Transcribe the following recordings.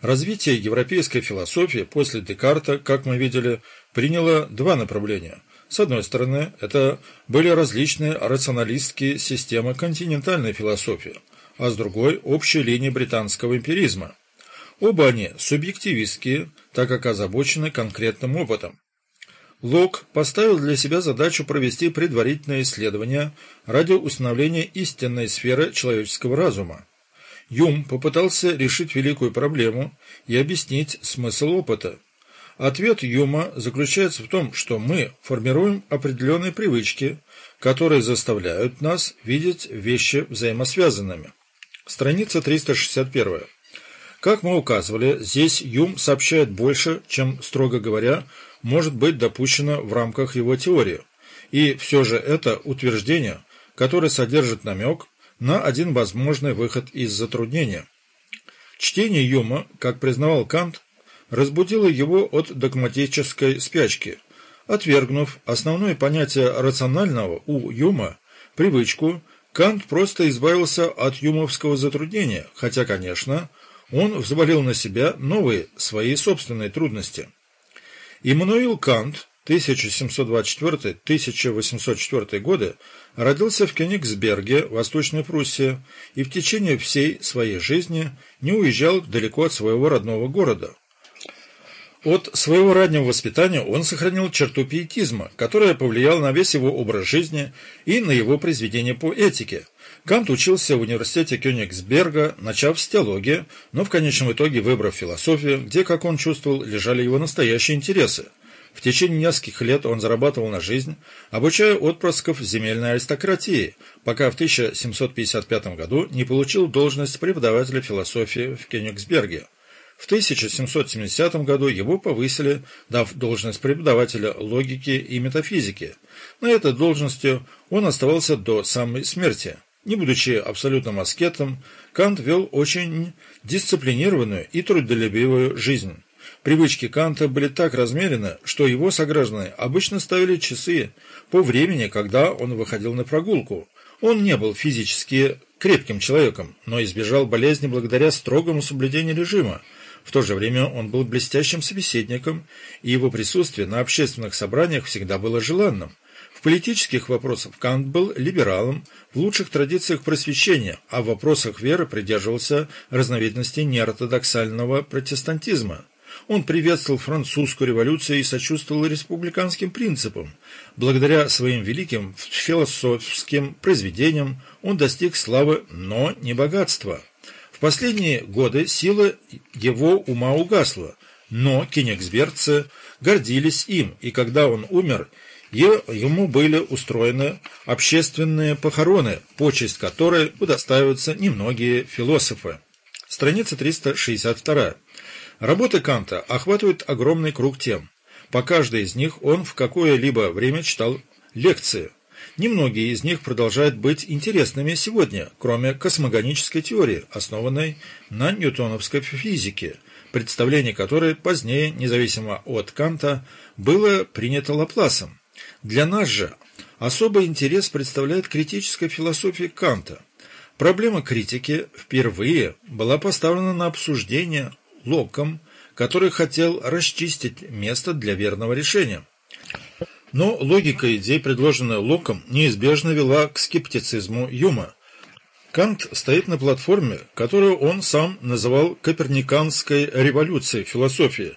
Развитие европейской философии после Декарта, как мы видели, приняло два направления. С одной стороны, это были различные рационалистские системы континентальной философии, а с другой – общие линии британского эмпиризма. Оба они субъективистские, так как озабочены конкретным опытом. Лок поставил для себя задачу провести предварительное исследование ради установления истинной сферы человеческого разума. Юм попытался решить великую проблему и объяснить смысл опыта. Ответ Юма заключается в том, что мы формируем определенные привычки, которые заставляют нас видеть вещи взаимосвязанными. Страница 361. Как мы указывали, здесь Юм сообщает больше, чем, строго говоря, может быть допущено в рамках его теории. И все же это утверждение, которое содержит намек на один возможный выход из затруднения. Чтение Юма, как признавал Кант, разбудило его от догматической спячки, отвергнув основное понятие рационального у Юма, привычку, Кант просто избавился от юмовского затруднения, хотя, конечно, он взвалил на себя новые, свои собственные трудности. Иммануил Кант 1724-1804 годы родился в Кёнигсберге, Восточной Пруссии, и в течение всей своей жизни не уезжал далеко от своего родного города. От своего раннего воспитания он сохранил черту пиетизма, которая повлияла на весь его образ жизни и на его произведения по этике. Кант учился в университете Кёнигсберга, начав с теологии, но в конечном итоге выбрав философию, где, как он чувствовал, лежали его настоящие интересы. В течение нескольких лет он зарабатывал на жизнь, обучая отпрысков земельной аристократии, пока в 1755 году не получил должность преподавателя философии в Кёнигсберге. В 1770 году его повысили, дав должность преподавателя логики и метафизики. На этой должности он оставался до самой смерти. Не будучи абсолютным аскетом, Кант вел очень дисциплинированную и трудолюбивую жизнь. Привычки Канта были так размерены, что его сограждане обычно ставили часы по времени, когда он выходил на прогулку. Он не был физически крепким человеком, но избежал болезни благодаря строгому соблюдению режима, в то же время он был блестящим собеседником, и его присутствие на общественных собраниях всегда было желанным. В политических вопросах Кант был либералом в лучших традициях просвещения, а в вопросах веры придерживался разновидностей неортодоксального протестантизма. Он приветствовал французскую революцию и сочувствовал республиканским принципам. Благодаря своим великим философским произведениям он достиг славы, но не богатства последние годы сила его ума угасла, но кенигсбергцы гордились им, и когда он умер, ему были устроены общественные похороны, почесть которой удостаиваются немногие философы. Страница 362. Работы Канта охватывают огромный круг тем. По каждой из них он в какое-либо время читал лекции. Немногие из них продолжают быть интересными сегодня, кроме космогонической теории, основанной на ньютоновской физике, представление которой позднее, независимо от Канта, было принято Лапласом. Для нас же особый интерес представляет критическая философия Канта. Проблема критики впервые была поставлена на обсуждение Локом, который хотел расчистить место для верного решения. Но логика идей, предложенная Локом, неизбежно вела к скептицизму Юма. Кант стоит на платформе, которую он сам называл «коперниканской революцией философии»,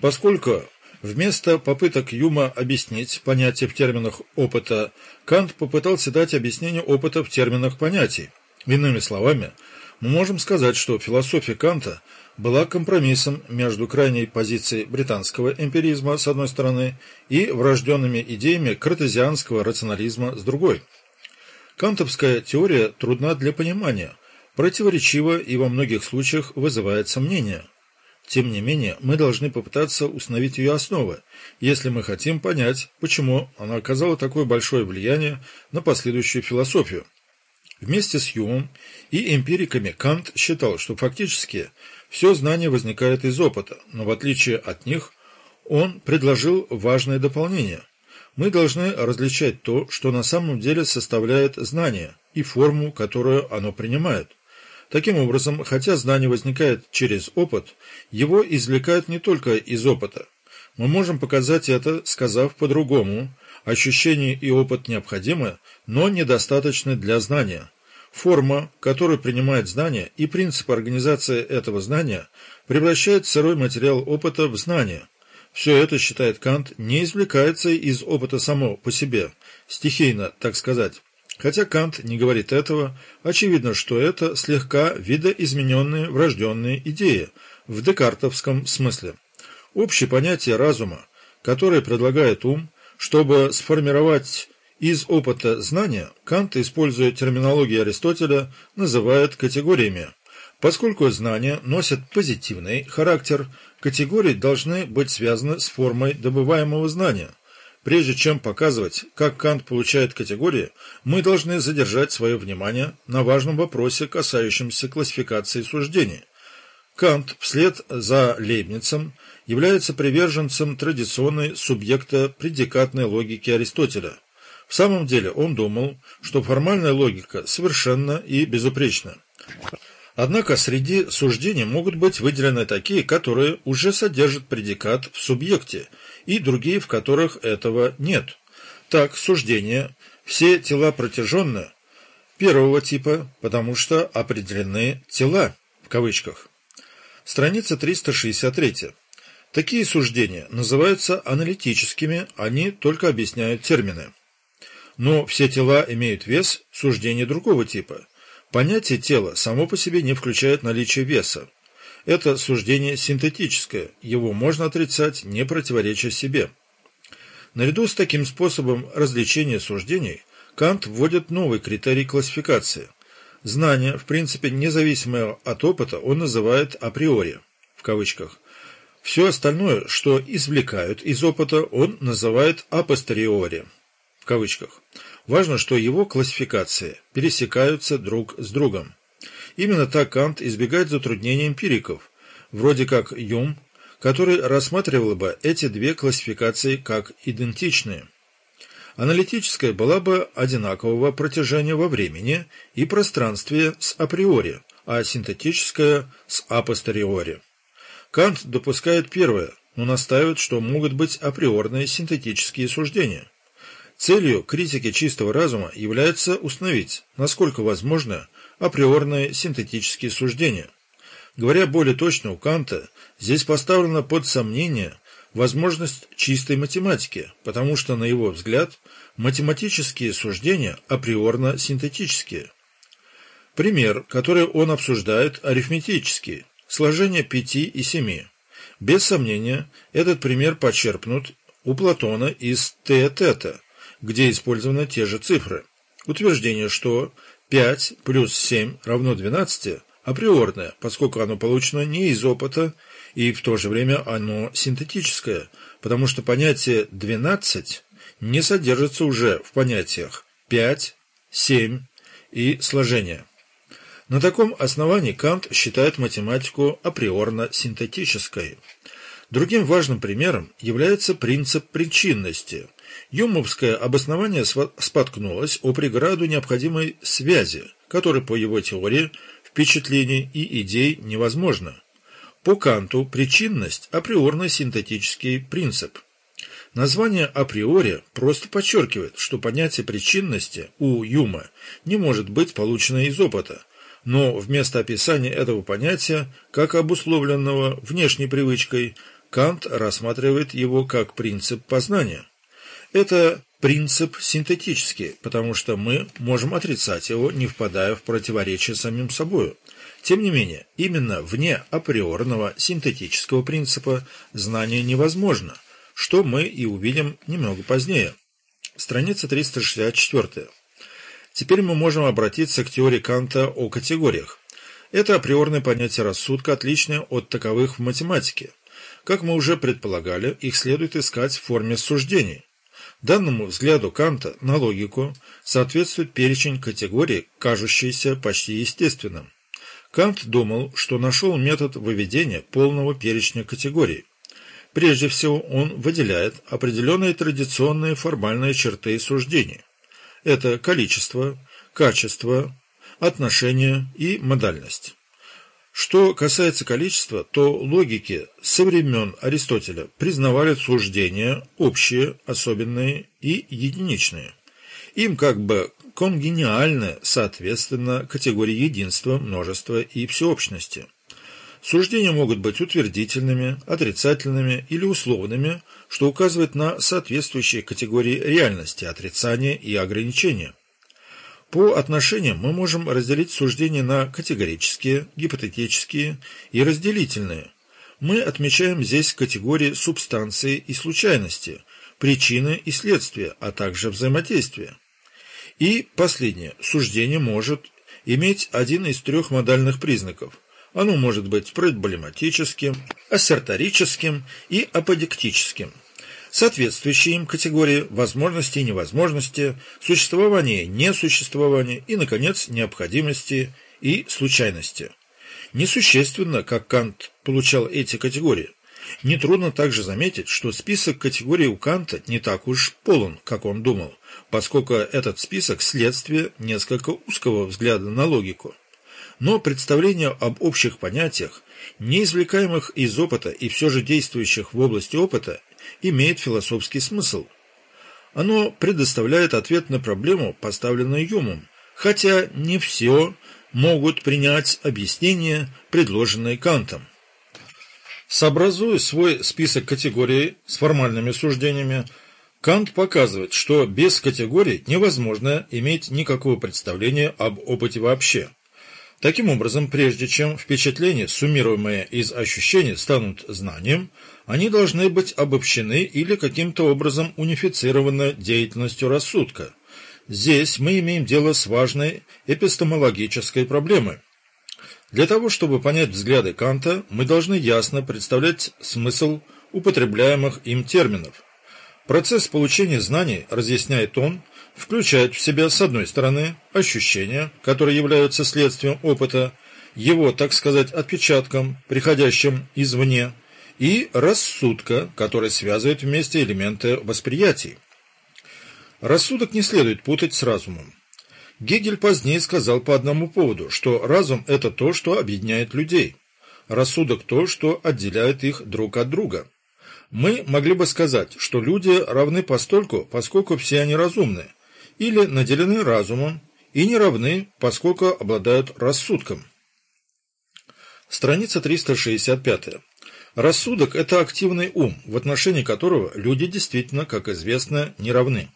поскольку вместо попыток Юма объяснить понятие в терминах опыта, Кант попытался дать объяснение опыта в терминах понятий. Иными словами, мы можем сказать, что философия Канта – была компромиссом между крайней позицией британского эмпиризма с одной стороны и врожденными идеями картезианского рационализма с другой. Кантовская теория трудна для понимания, противоречива и во многих случаях вызывает сомнения. Тем не менее, мы должны попытаться установить ее основы, если мы хотим понять, почему она оказала такое большое влияние на последующую философию. Вместе с Юмом и эмпириками Кант считал, что фактически все знание возникает из опыта, но в отличие от них он предложил важное дополнение. Мы должны различать то, что на самом деле составляет знание, и форму, которую оно принимает. Таким образом, хотя знание возникает через опыт, его извлекают не только из опыта. Мы можем показать это, сказав по-другому. Ощущение и опыт необходимы, но недостаточны для знания. Форма, которую принимает знание, и принцип организации этого знания превращает сырой материал опыта в знание. Все это, считает Кант, не извлекается из опыта само по себе, стихийно, так сказать. Хотя Кант не говорит этого, очевидно, что это слегка видоизмененные врожденные идеи в декартовском смысле. Общее понятие разума, которое предлагает ум, чтобы сформировать из опыта знания, Кант, используя терминологию Аристотеля, называет категориями. Поскольку знания носят позитивный характер, категории должны быть связаны с формой добываемого знания. Прежде чем показывать, как Кант получает категории, мы должны задержать свое внимание на важном вопросе, касающемся классификации суждений. Кант вслед за Лейбницем является приверженцем традиционной субъекта-предикатной логики Аристотеля. В самом деле он думал, что формальная логика совершенна и безупречна. Однако среди суждений могут быть выделены такие, которые уже содержат предикат в субъекте, и другие, в которых этого нет. Так, суждения «все тела протяженны» первого типа, потому что определены «тела» в кавычках. Страница 363. Такие суждения называются аналитическими, они только объясняют термины. Но все тела имеют вес суждений другого типа – Понятие тела само по себе не включает наличие веса. Это суждение синтетическое, его можно отрицать, не противореча себе. Наряду с таким способом развлечения суждений Кант вводит новый критерий классификации. Знание, в принципе независимое от опыта, он называет априори, в кавычках. Все остальное, что извлекают из опыта, он называет апостериори, кавычках. Важно, что его классификации пересекаются друг с другом. Именно так Кант избегает затруднений эмпириков, вроде как Юм, который рассматривал бы эти две классификации как идентичные. Аналитическая была бы одинакового протяжения во времени и пространстве с априори, а синтетическая с апостериори. Кант допускает первое, но настаивает, что могут быть априорные синтетические суждения – Целью критики чистого разума является установить, насколько возможно, априорные синтетические суждения. Говоря более точно, у Канта здесь поставлена под сомнение возможность чистой математики, потому что, на его взгляд, математические суждения априорно синтетические. Пример, который он обсуждает, арифметический, сложение пяти и семи. Без сомнения, этот пример почерпнут у Платона из Теотета, где использованы те же цифры. Утверждение, что 5 плюс 7 равно 12 априорное, поскольку оно получено не из опыта, и в то же время оно синтетическое, потому что понятие 12 не содержится уже в понятиях 5, 7 и сложение. На таком основании Кант считает математику априорно-синтетической. Другим важным примером является принцип причинности – Юмовское обоснование споткнулось о преграду необходимой связи, которая, по его теории, впечатлений и идей невозможна. По Канту причинность – априорный синтетический принцип. Название априори просто подчеркивает, что понятие причинности у Юма не может быть получено из опыта, но вместо описания этого понятия, как обусловленного внешней привычкой, Кант рассматривает его как принцип познания. Это принцип синтетический, потому что мы можем отрицать его, не впадая в противоречие самим собой. Тем не менее, именно вне априорного синтетического принципа знание невозможно, что мы и увидим немного позднее. Страница 364. Теперь мы можем обратиться к теории Канта о категориях. Это априорное понятие рассудка, отличное от таковых в математике. Как мы уже предполагали, их следует искать в форме суждений. Данному взгляду Канта на логику соответствует перечень категорий, кажущийся почти естественным. Кант думал, что нашел метод выведения полного перечня категорий. Прежде всего, он выделяет определенные традиционные формальные черты суждений. Это количество, качество, отношение и модальность. Что касается количества, то логики со времен Аристотеля признавали суждения общие, особенные и единичные. Им как бы конгениальны, соответственно, категории единства, множества и всеобщности. Суждения могут быть утвердительными, отрицательными или условными, что указывает на соответствующие категории реальности, отрицания и ограничения. По отношениям мы можем разделить суждения на категорические, гипотетические и разделительные. Мы отмечаем здесь категории субстанции и случайности, причины и следствия, а также взаимодействия. И последнее. Суждение может иметь один из трех модальных признаков. Оно может быть проблематическим, ассерторическим и аподектическим соответствующие им категории возможности и невозможности, существования и несуществования и, наконец, необходимости и случайности. Несущественно, как Кант получал эти категории. Нетрудно также заметить, что список категорий у Канта не так уж полон, как он думал, поскольку этот список – следствие несколько узкого взгляда на логику. Но представление об общих понятиях, неизвлекаемых из опыта и все же действующих в области опыта, имеет философский смысл. Оно предоставляет ответ на проблему, поставленную Юмом, хотя не все могут принять объяснение, предложенное Кантом. Сообразуя свой список категорий с формальными суждениями, Кант показывает, что без категорий невозможно иметь никакого представления об опыте вообще. Таким образом, прежде чем впечатления, суммируемые из ощущений, станут знанием, они должны быть обобщены или каким-то образом унифицированы деятельностью рассудка. Здесь мы имеем дело с важной эпистемологической проблемой. Для того, чтобы понять взгляды Канта, мы должны ясно представлять смысл употребляемых им терминов. Процесс получения знаний, разъясняет он, включает в себя, с одной стороны, ощущения, которые являются следствием опыта, его, так сказать, отпечатком, приходящим извне, и рассудка, который связывает вместе элементы восприятий. Рассудок не следует путать с разумом. Гегель позднее сказал по одному поводу, что разум – это то, что объединяет людей, рассудок – то, что отделяет их друг от друга. Мы могли бы сказать, что люди равны постольку, поскольку все они разумны, или наделены разумом и не равны, поскольку обладают рассудком. Страница 365. Рассудок – это активный ум, в отношении которого люди действительно, как известно, не равны.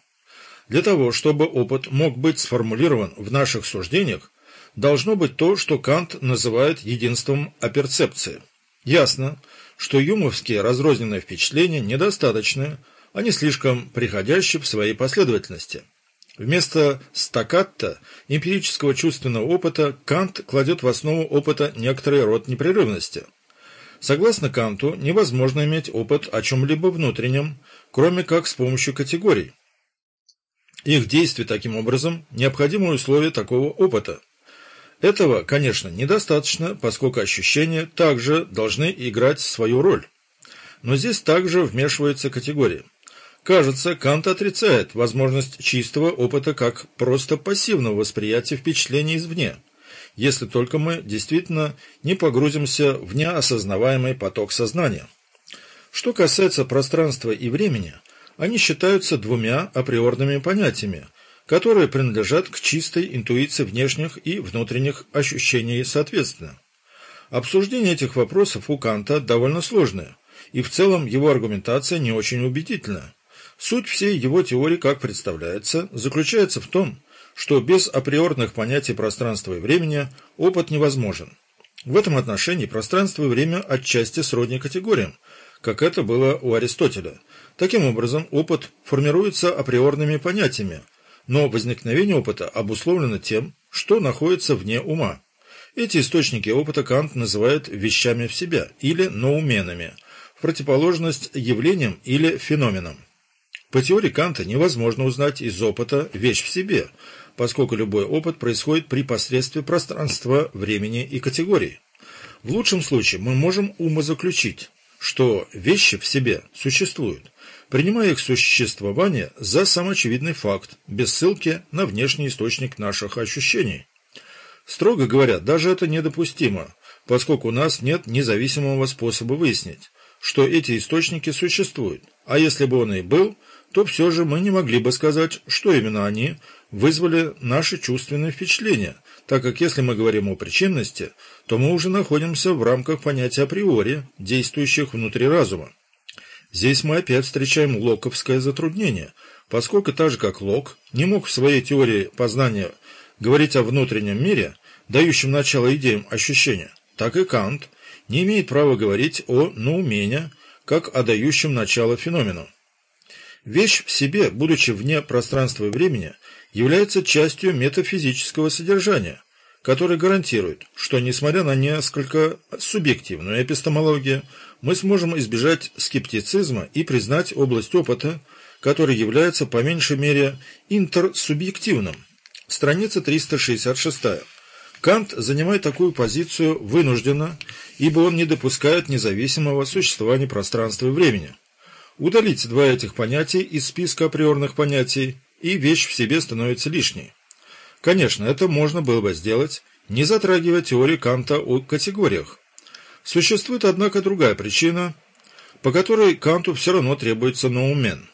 Для того, чтобы опыт мог быть сформулирован в наших суждениях, должно быть то, что Кант называет единством оперцепции. Ясно, что юмовские разрозненные впечатления недостаточны, они слишком приходящие в своей последовательности – Вместо стакката, эмпирического чувственного опыта, Кант кладет в основу опыта некоторый род непрерывности. Согласно Канту, невозможно иметь опыт о чем-либо внутреннем, кроме как с помощью категорий. Их действие таким образом – необходимое условие такого опыта. Этого, конечно, недостаточно, поскольку ощущения также должны играть свою роль. Но здесь также вмешиваются категории. Кажется, Кант отрицает возможность чистого опыта как просто пассивного восприятия впечатлений извне, если только мы действительно не погрузимся в неосознаваемый поток сознания. Что касается пространства и времени, они считаются двумя априорными понятиями, которые принадлежат к чистой интуиции внешних и внутренних ощущений соответственно. Обсуждение этих вопросов у Канта довольно сложное, и в целом его аргументация не очень убедительна. Суть всей его теории, как представляется, заключается в том, что без априорных понятий пространства и времени опыт невозможен. В этом отношении пространство и время отчасти сродни категориям, как это было у Аристотеля. Таким образом, опыт формируется априорными понятиями, но возникновение опыта обусловлено тем, что находится вне ума. Эти источники опыта Кант называет вещами в себя или ноуменами, в противоположность явлениям или феноменам. По теории Канта невозможно узнать из опыта вещь в себе, поскольку любой опыт происходит при посредстве пространства, времени и категорий. В лучшем случае мы можем умозаключить, что вещи в себе существуют, принимая их существование за самоочевидный факт, без ссылки на внешний источник наших ощущений. Строго говоря, даже это недопустимо, поскольку у нас нет независимого способа выяснить, что эти источники существуют, а если бы он и был, то все же мы не могли бы сказать, что именно они вызвали наши чувственные впечатления, так как если мы говорим о причинности, то мы уже находимся в рамках понятия априори, действующих внутри разума. Здесь мы опять встречаем локовское затруднение, поскольку так же как Лок не мог в своей теории познания говорить о внутреннем мире, дающем начало идеям ощущения, так и Кант не имеет права говорить о наумении, как о дающем начало феномену. Вещь в себе, будучи вне пространства и времени, является частью метафизического содержания, который гарантирует, что, несмотря на несколько субъективную эпистемологию, мы сможем избежать скептицизма и признать область опыта, который является по меньшей мере интерсубъективным. Страница 366. Кант занимает такую позицию вынужденно, ибо он не допускает независимого существования пространства и времени. Удалить два этих понятия из списка априорных понятий, и вещь в себе становится лишней. Конечно, это можно было бы сделать, не затрагивая теории Канта о категориях. Существует, однако, другая причина, по которой Канту все равно требуется ноумен.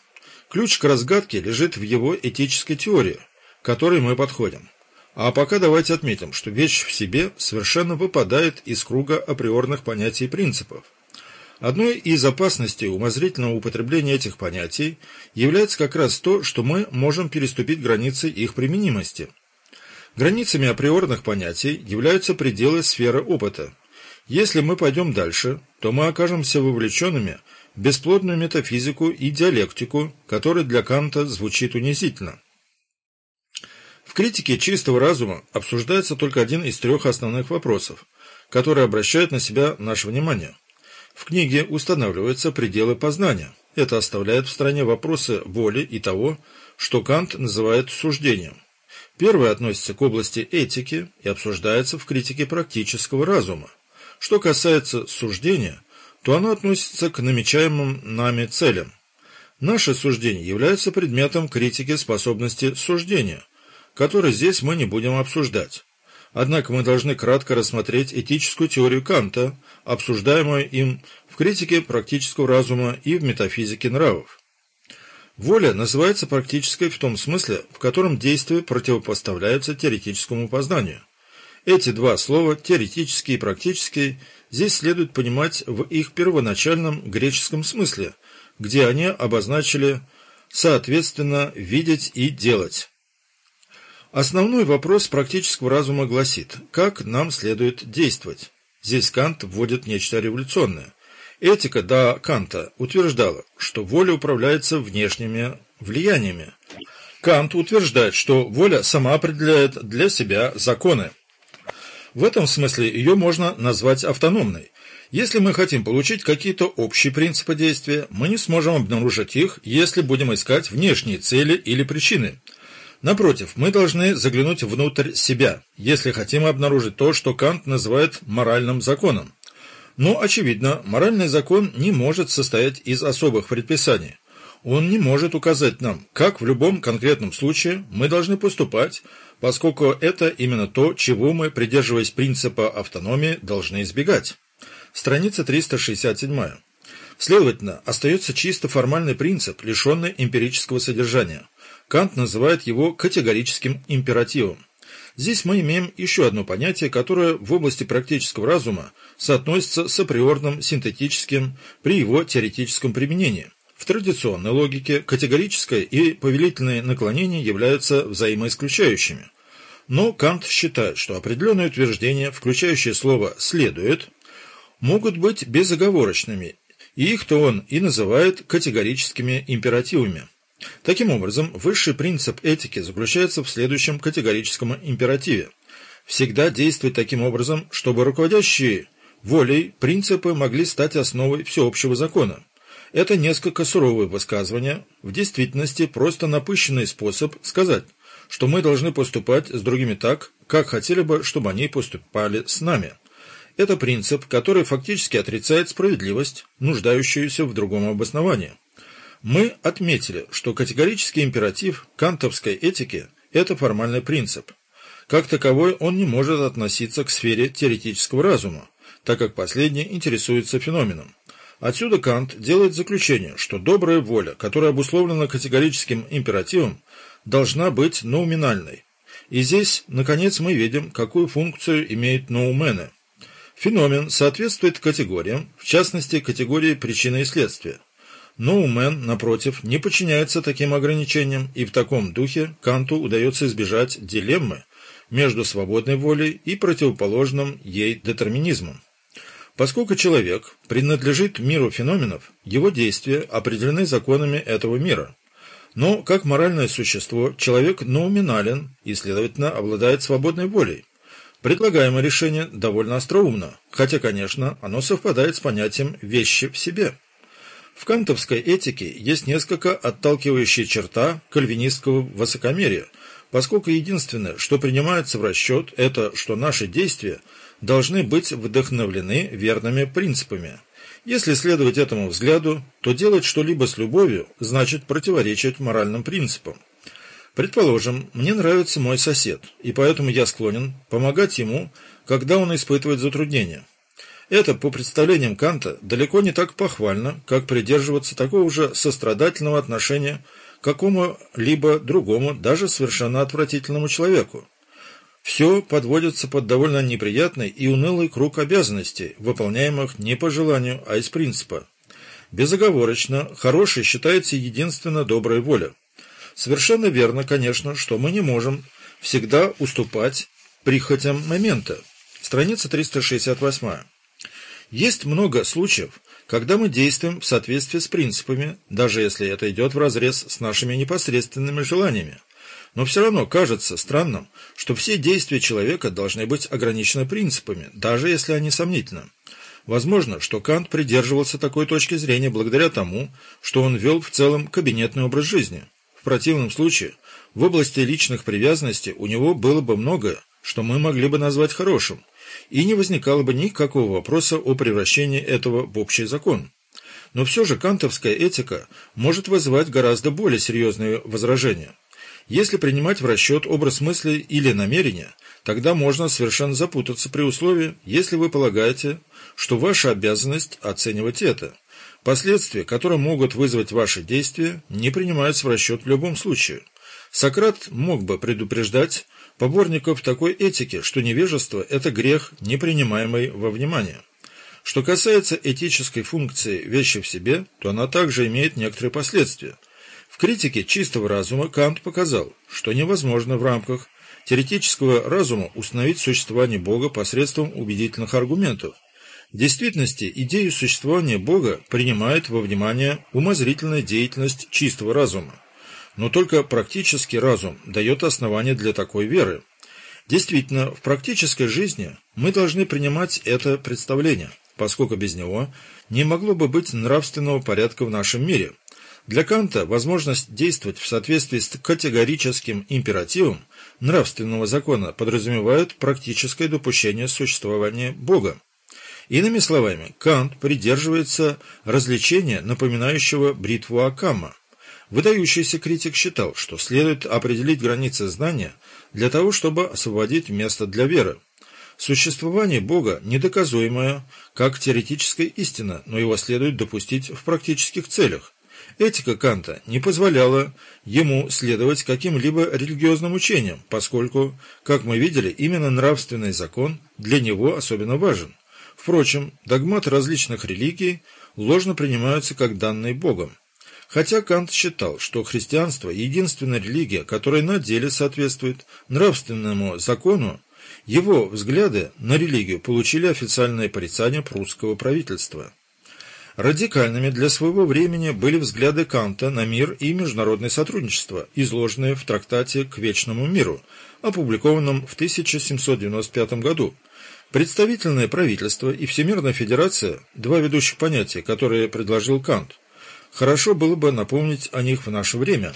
Ключ к разгадке лежит в его этической теории, к которой мы подходим. А пока давайте отметим, что вещь в себе совершенно выпадает из круга априорных понятий и принципов. Одной из опасностей умозрительного употребления этих понятий является как раз то, что мы можем переступить границы их применимости. Границами априорных понятий являются пределы сферы опыта. Если мы пойдем дальше, то мы окажемся вовлеченными в бесплодную метафизику и диалектику, которая для Канта звучит унизительно. В критике чистого разума обсуждается только один из трех основных вопросов, которые обращают на себя наше внимание – в книге устанавливаются пределы познания. Это оставляет в стороне вопросы воли и того, что Кант называет суждением. Первое относится к области этики и обсуждается в критике практического разума. Что касается суждения, то оно относится к намечаемым нами целям. Наше суждение является предметом критики способности суждения, который здесь мы не будем обсуждать. Однако мы должны кратко рассмотреть этическую теорию Канта, обсуждаемую им в критике практического разума и в метафизике нравов. Воля называется практической в том смысле, в котором действия противопоставляются теоретическому познанию. Эти два слова, теоретический и практический, здесь следует понимать в их первоначальном греческом смысле, где они обозначили соответственно видеть и делать. Основной вопрос практического разума гласит, как нам следует действовать. Здесь Кант вводит нечто революционное. Этика до Канта утверждала, что воля управляется внешними влияниями. Кант утверждает, что воля сама определяет для себя законы. В этом смысле ее можно назвать автономной. Если мы хотим получить какие-то общие принципы действия, мы не сможем обнаружить их, если будем искать внешние цели или причины – Напротив, мы должны заглянуть внутрь себя, если хотим обнаружить то, что Кант называет моральным законом. Но, очевидно, моральный закон не может состоять из особых предписаний. Он не может указать нам, как в любом конкретном случае мы должны поступать, поскольку это именно то, чего мы, придерживаясь принципа автономии, должны избегать. Страница 367. Следовательно, остается чисто формальный принцип, лишенный эмпирического содержания – Кант называет его категорическим императивом. Здесь мы имеем еще одно понятие, которое в области практического разума соотносится с априорным синтетическим при его теоретическом применении. В традиционной логике категорическое и повелительное наклонение являются взаимоисключающими. Но Кант считает, что определенные утверждения, включающие слово «следует», могут быть безоговорочными, и их-то он и называет категорическими императивами. Таким образом, высший принцип этики заключается в следующем категорическом императиве. Всегда действовать таким образом, чтобы руководящие волей принципы могли стать основой всеобщего закона. Это несколько суровое высказывание, в действительности просто напыщенный способ сказать, что мы должны поступать с другими так, как хотели бы, чтобы они поступали с нами. Это принцип, который фактически отрицает справедливость, нуждающуюся в другом обосновании. Мы отметили, что категорический императив кантовской этики – это формальный принцип. Как таковой он не может относиться к сфере теоретического разума, так как последний интересуется феноменом. Отсюда Кант делает заключение, что добрая воля, которая обусловлена категорическим императивом, должна быть ноуминальной. И здесь, наконец, мы видим, какую функцию имеют ноумены. Феномен соответствует категориям, в частности, категории причины и следствия. Ноумен, напротив, не подчиняется таким ограничениям, и в таком духе Канту удается избежать дилеммы, между свободной волей и противоположным ей детерминизмом. Поскольку человек принадлежит миру феноменов, его действия определены законами этого мира. Но, как моральное существо, человек ноуминален и, следовательно, обладает свободной волей. Предлагаемое решение довольно остроумно, хотя, конечно, оно совпадает с понятием «вещи в себе». В кантовской этике есть несколько отталкивающие черта кальвинистского высокомерия – поскольку единственное, что принимается в расчет, это что наши действия должны быть вдохновлены верными принципами. Если следовать этому взгляду, то делать что-либо с любовью значит противоречить моральным принципам. Предположим, мне нравится мой сосед, и поэтому я склонен помогать ему, когда он испытывает затруднения. Это, по представлениям Канта, далеко не так похвально, как придерживаться такого же сострадательного отношения какому-либо другому, даже совершенно отвратительному человеку. Все подводится под довольно неприятный и унылый круг обязанностей, выполняемых не по желанию, а из принципа. Безоговорочно, хорошей считается единственно добрая воля. Совершенно верно, конечно, что мы не можем всегда уступать прихотям момента. Страница 368. Есть много случаев, когда мы действуем в соответствии с принципами, даже если это идет вразрез с нашими непосредственными желаниями. Но все равно кажется странным, что все действия человека должны быть ограничены принципами, даже если они сомнительны. Возможно, что Кант придерживался такой точки зрения благодаря тому, что он вел в целом кабинетный образ жизни. В противном случае, в области личных привязанностей у него было бы многое, что мы могли бы назвать хорошим, и не возникало бы никакого вопроса о превращении этого в общий закон. Но все же кантовская этика может вызывать гораздо более серьезные возражения. Если принимать в расчет образ мысли или намерения, тогда можно совершенно запутаться при условии, если вы полагаете, что ваша обязанность оценивать это. Последствия, которые могут вызвать ваши действия, не принимаются в расчет в любом случае. Сократ мог бы предупреждать поборников такой этики, что невежество – это грех, не принимаемый во внимание. Что касается этической функции вещи в себе, то она также имеет некоторые последствия. В критике чистого разума Кант показал, что невозможно в рамках теоретического разума установить существование Бога посредством убедительных аргументов. В действительности идею существования Бога принимает во внимание умозрительная деятельность чистого разума но только практический разум дает основание для такой веры. Действительно, в практической жизни мы должны принимать это представление, поскольку без него не могло бы быть нравственного порядка в нашем мире. Для Канта возможность действовать в соответствии с категорическим императивом нравственного закона подразумевает практическое допущение существования Бога. Иными словами, Кант придерживается развлечения, напоминающего бритву Акама, Выдающийся критик считал, что следует определить границы знания для того, чтобы освободить место для веры. Существование Бога недоказуемое, как теоретическая истина, но его следует допустить в практических целях. Этика Канта не позволяла ему следовать каким-либо религиозным учениям, поскольку, как мы видели, именно нравственный закон для него особенно важен. Впрочем, догматы различных религий ложно принимаются как данные Богом. Хотя Кант считал, что христианство – единственная религия, которая на деле соответствует нравственному закону, его взгляды на религию получили официальное порицание прусского правительства. Радикальными для своего времени были взгляды Канта на мир и международное сотрудничество, изложенные в трактате «К вечному миру», опубликованном в 1795 году. Представительное правительство и Всемирная Федерация – два ведущих понятия, которые предложил Кант – Хорошо было бы напомнить о них в наше время.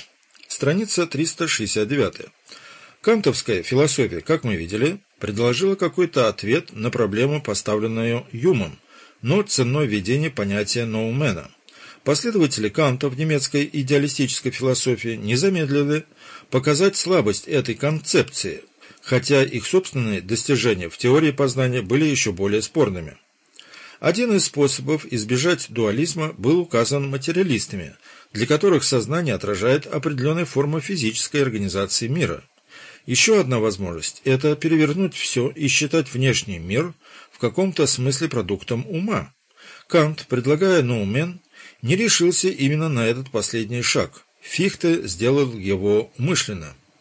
Страница 369. Кантовская философия, как мы видели, предложила какой-то ответ на проблему, поставленную Юмом, но ценной введение понятия ноумена. Последователи Канта в немецкой идеалистической философии не замедлили показать слабость этой концепции, хотя их собственные достижения в теории познания были еще более спорными. Один из способов избежать дуализма был указан материалистами, для которых сознание отражает определенные формы физической организации мира. Еще одна возможность – это перевернуть все и считать внешний мир в каком-то смысле продуктом ума. Кант, предлагая «ноумен», не решился именно на этот последний шаг. Фихте сделал его умышленно –